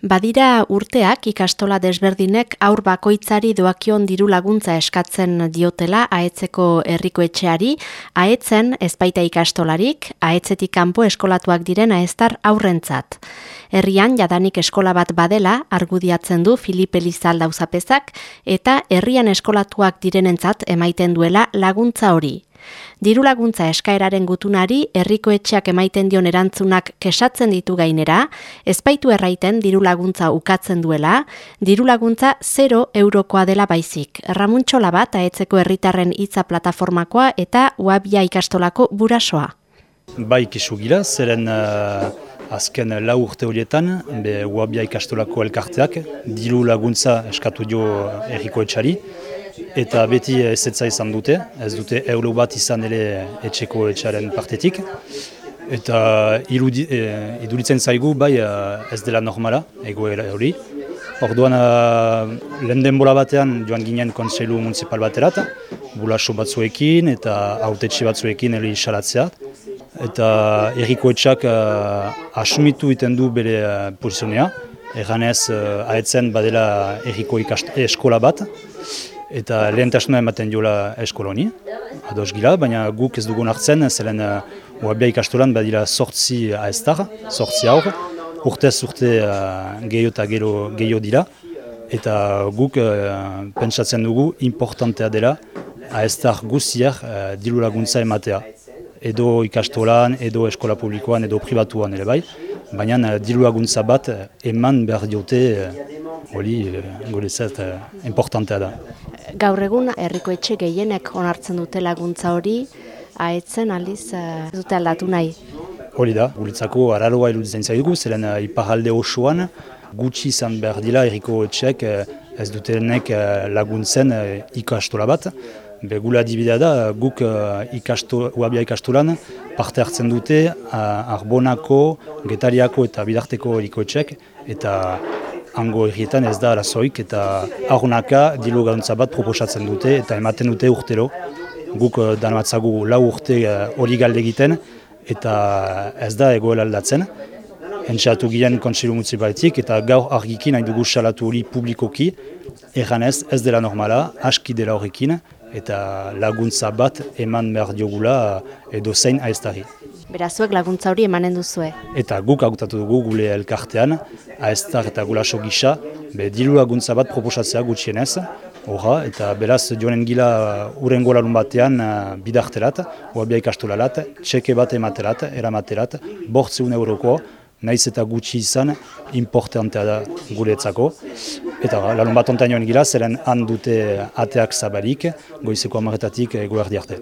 Badira urteak ikastola desberdinek aur bakoitzari doakion diru laguntza eskatzen diotela aetzeko herriko etxeari, aetzen ezpaita ikastolarik, aetzetik kanpo eskolatuak diren aeztar aurrentzat. Herrian jadanik eskola bat badela, argudiatzen du Filipe Lizalda uzapezak, eta herrian eskolatuak direnentzat emaiten duela laguntza hori. Diru laguntza eskaeraren gutunari herriko etxeak emaiten dion erantzunak kesatzen ditu gainera, ezpaitu erraiten diru laguntza ukatzen duela, diru laguntza 0 eurokoa dela baizik. Ramuntxola bat aetzeko herritarren hitza plataformakoa eta uabia ikastolako burasoa. Bai kisu zeren uh, azken lau urte horietan, be uabia ikastolako elkarteak, diru laguntza eskatu dio herriko etxari, eta beti ezetza izan dute, ez dute euro bat izan ere etxeko etxaren partetik. Eta irudi, e, iduritzen zaigu bai ez dela normala, egoera hori. Orduan, lehen denbora batean joan ginen kontseilu municipal baterat, bulaso batzuekin eta autetxe batzuekin hori salatzea. Eta erriko etxak uh, asumitu iten du bere uh, pozizionea, erganez uh, aetzen badela erriko eskola bat, eta lehentasuna ematen diola eskoloni, ados gila, baina guk ez dugun hartzen, zelen uh, uabia ikastolan badira sortzi aestar, sortzi aur, urtez urte uh, gehiago eta gehiago dira, eta guk uh, pentsatzen dugu importantea dela aestar guziak uh, dilu laguntza ematea. Edo ikastolan, edo eskola publikoan, edo privatuan ere bai, baina uh, dilu laguntza bat eman behar diote hori uh, gurezat uh, importantea da. Gaur egun herriko etxe gehienek onartzen dute laguntza hori, aetzen aldiz uh, dute aldatu nahi. Hori da, guretzako araroa iruditzen zaigu, zelen uh, iparalde osoan, gutxi izan behar dila herriko etxeek uh, ez dutenek laguntzen ikastola bat. Be, gula adibidea da, guk ikasto, uabia ikastolan parte hartzen dute Arbonako, Getariako eta Bidarteko herriko etxeek, eta hango egietan ez da arazoik eta aurnaka dilu gauntza bat proposatzen dute eta ematen dute urtero. Guk uh, danamatzagu lau urte eh, hori galde egiten eta ez da egoela aldatzen. Entxatu giren kontsilu mutzipaletik eta gaur argikin hain dugu salatu hori publikoki. Egan ez, ez dela normala, aski dela horrekin eta laguntza bat eman behar diogula edo zein aiztari. Berazuek laguntza hori emanen duzue. Eta guk agutatu dugu gule elkartean, aestar eta gulaso gisa, be dilu laguntza bat proposatzea gutxienez, Horra, eta beraz joanen gila uren golarun batean uh, bidarterat, uabia ikastolalat, txeke bat ematerat, eramaterat, bortzeun euroko, naiz eta gutxi izan, importantea da guretzako. Eta lalun bat ontainoen gila, zeren han dute ateak zabalik, goizeko amaretatik eguerdi arte.